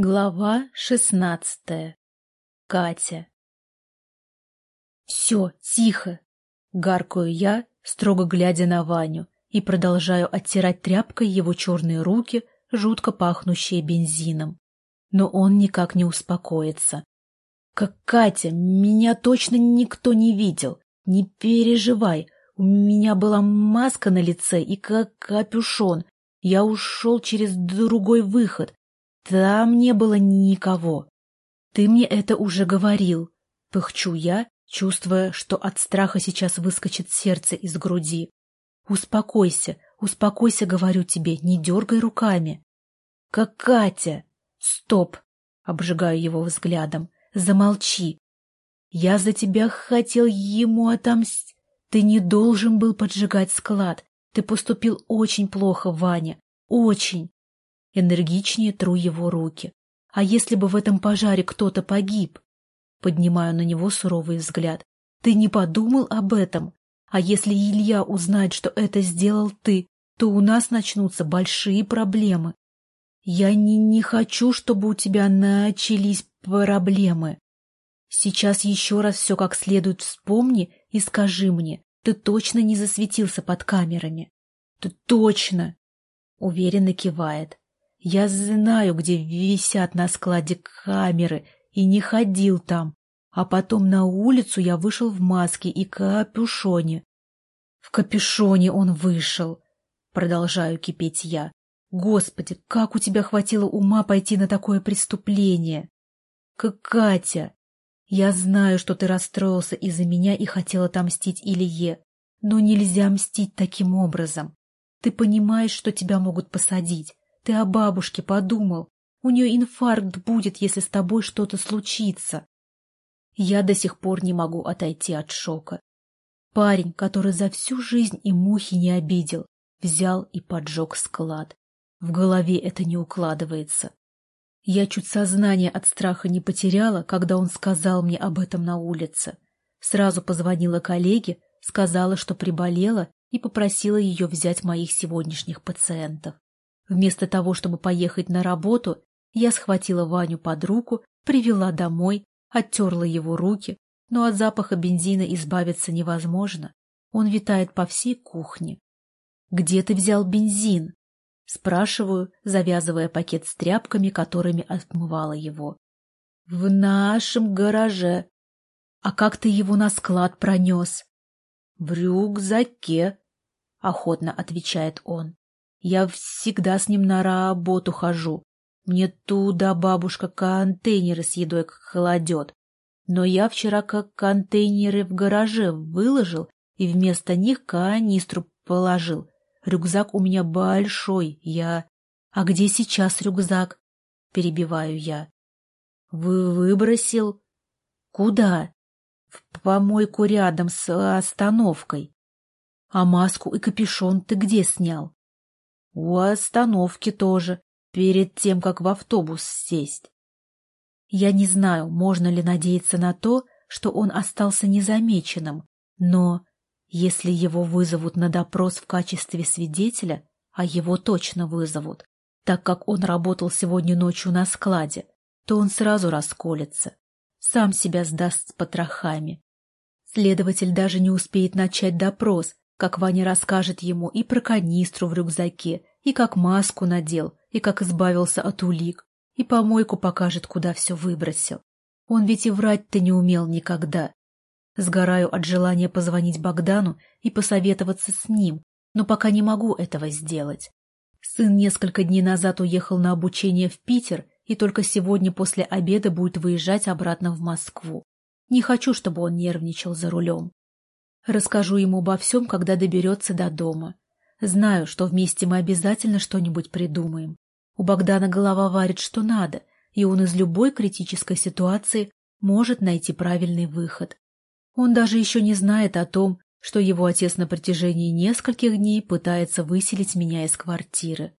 Глава шестнадцатая. Катя. «Все, тихо!» — гаркаю я, строго глядя на Ваню, и продолжаю оттирать тряпкой его черные руки, жутко пахнущие бензином. Но он никак не успокоится. «Как Катя, меня точно никто не видел. Не переживай, у меня была маска на лице и как капюшон. Я ушел через другой выход, там не было никого. Ты мне это уже говорил. Пыхчу я, чувствуя, что от страха сейчас выскочит сердце из груди. Успокойся, успокойся, говорю тебе, не дергай руками. Как Катя! Стоп! Обжигаю его взглядом. Замолчи. Я за тебя хотел ему отомстить. Ты не должен был поджигать склад. Ты поступил очень плохо, Ваня. Очень. Энергичнее тру его руки. А если бы в этом пожаре кто-то погиб? Поднимаю на него суровый взгляд. Ты не подумал об этом? А если Илья узнает, что это сделал ты, то у нас начнутся большие проблемы. Я не, не хочу, чтобы у тебя начались проблемы. Сейчас еще раз все как следует вспомни и скажи мне, ты точно не засветился под камерами? Ты точно! Уверенно кивает. Я знаю, где висят на складе камеры, и не ходил там. А потом на улицу я вышел в маске и капюшоне. В капюшоне он вышел. Продолжаю кипеть я. Господи, как у тебя хватило ума пойти на такое преступление? Как Катя, я знаю, что ты расстроился из-за меня и хотел отомстить Илье, но нельзя мстить таким образом. Ты понимаешь, что тебя могут посадить, ты о бабушке подумал. У нее инфаркт будет, если с тобой что-то случится. Я до сих пор не могу отойти от шока. Парень, который за всю жизнь и мухи не обидел, взял и поджег склад. В голове это не укладывается. Я чуть сознание от страха не потеряла, когда он сказал мне об этом на улице. Сразу позвонила коллеге, сказала, что приболела, и попросила ее взять моих сегодняшних пациентов. Вместо того, чтобы поехать на работу, я схватила Ваню под руку, привела домой, оттерла его руки, но от запаха бензина избавиться невозможно. Он витает по всей кухне. «Где ты взял бензин?» Спрашиваю, завязывая пакет с тряпками, которыми отмывала его. «В нашем гараже». «А как ты его на склад пронес?» «В рюкзаке», — охотно отвечает он. Я всегда с ним на работу хожу. Мне туда бабушка контейнеры с едой кладет. Но я вчера как контейнеры в гараже выложил и вместо них канистру положил. Рюкзак у меня большой, я... А где сейчас рюкзак? Перебиваю я. Вы выбросил? Куда? В помойку рядом с остановкой. А маску и капюшон ты где снял? У остановки тоже, перед тем, как в автобус сесть. Я не знаю, можно ли надеяться на то, что он остался незамеченным, но если его вызовут на допрос в качестве свидетеля, а его точно вызовут, так как он работал сегодня ночью на складе, то он сразу расколется, сам себя сдаст с потрохами. Следователь даже не успеет начать допрос, как Ваня расскажет ему и про канистру в рюкзаке, и как маску надел, и как избавился от улик, и помойку покажет, куда все выбросил. Он ведь и врать-то не умел никогда. Сгораю от желания позвонить Богдану и посоветоваться с ним, но пока не могу этого сделать. Сын несколько дней назад уехал на обучение в Питер и только сегодня после обеда будет выезжать обратно в Москву. Не хочу, чтобы он нервничал за рулем. Расскажу ему обо всем, когда доберется до дома. Знаю, что вместе мы обязательно что-нибудь придумаем. У Богдана голова варит что надо, и он из любой критической ситуации может найти правильный выход. Он даже еще не знает о том, что его отец на протяжении нескольких дней пытается выселить меня из квартиры.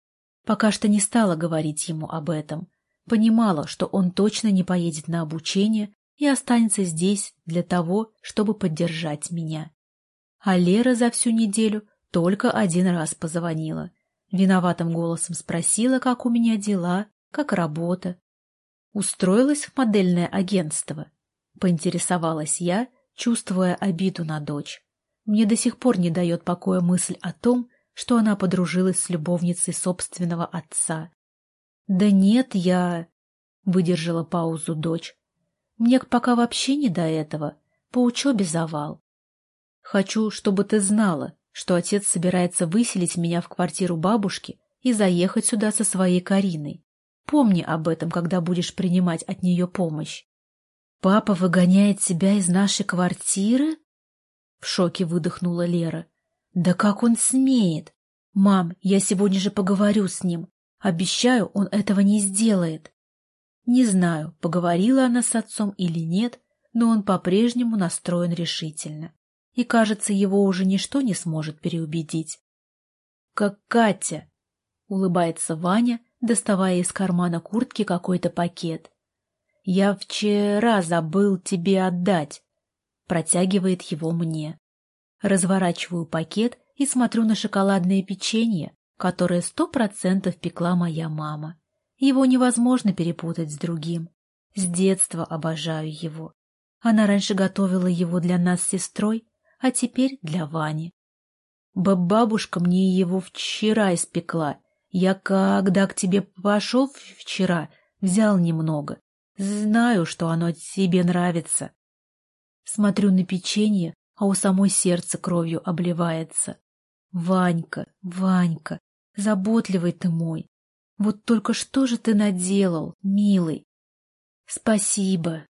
Пока что не стала говорить ему об этом. Понимала, что он точно не поедет на обучение и останется здесь для того, чтобы поддержать меня. А Лера за всю неделю только один раз позвонила. Виноватым голосом спросила, как у меня дела, как работа. Устроилась в модельное агентство? Поинтересовалась я, чувствуя обиду на дочь. Мне до сих пор не дает покоя мысль о том, что она подружилась с любовницей собственного отца. «Да нет, я...» — выдержала паузу дочь. «Мне пока вообще не до этого. По учебе завал. Хочу, чтобы ты знала, что отец собирается выселить меня в квартиру бабушки и заехать сюда со своей Кариной. Помни об этом, когда будешь принимать от нее помощь. «Папа выгоняет тебя из нашей квартиры?» В шоке выдохнула Лера. «Да как он смеет? Мам, я сегодня же поговорю с ним. Обещаю, он этого не сделает». Не знаю, поговорила она с отцом или нет, но он по-прежнему настроен решительно. И, кажется, его уже ничто не сможет переубедить. «Как Катя!» — улыбается Ваня, доставая из кармана куртки какой-то пакет. «Я вчера забыл тебе отдать», — протягивает его мне. Разворачиваю пакет и смотрю на шоколадное печенье, которое сто процентов пекла моя мама. Его невозможно перепутать с другим. С детства обожаю его. Она раньше готовила его для нас с сестрой, а теперь для Вани. Бабушка мне его вчера испекла. Я когда к тебе пошел вчера, взял немного. Знаю, что оно тебе нравится. Смотрю на печенье, а у самой сердце кровью обливается. Ванька, Ванька, заботливый ты мой. Вот только что же ты наделал, милый? Спасибо.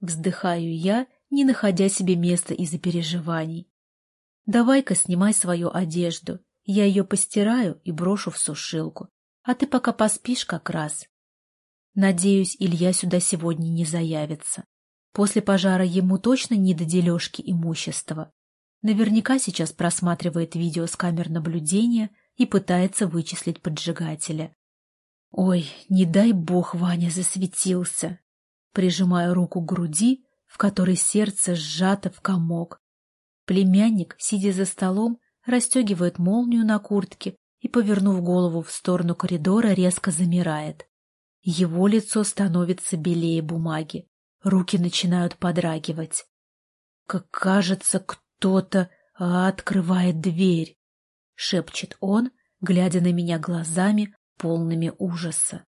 Вздыхаю я, не находя себе места из-за переживаний. Давай-ка снимай свою одежду. Я ее постираю и брошу в сушилку. А ты пока поспишь как раз. Надеюсь, Илья сюда сегодня не заявится. После пожара ему точно не до дележки имущества. Наверняка сейчас просматривает видео с камер наблюдения и пытается вычислить поджигателя. Ой, не дай бог Ваня засветился. Прижимаю руку к груди, в которой сердце сжато в комок. Племянник, сидя за столом, расстегивает молнию на куртке и, повернув голову в сторону коридора, резко замирает. Его лицо становится белее бумаги. Руки начинают подрагивать. Как кажется, кто-то открывает дверь, — шепчет он, глядя на меня глазами, полными ужаса.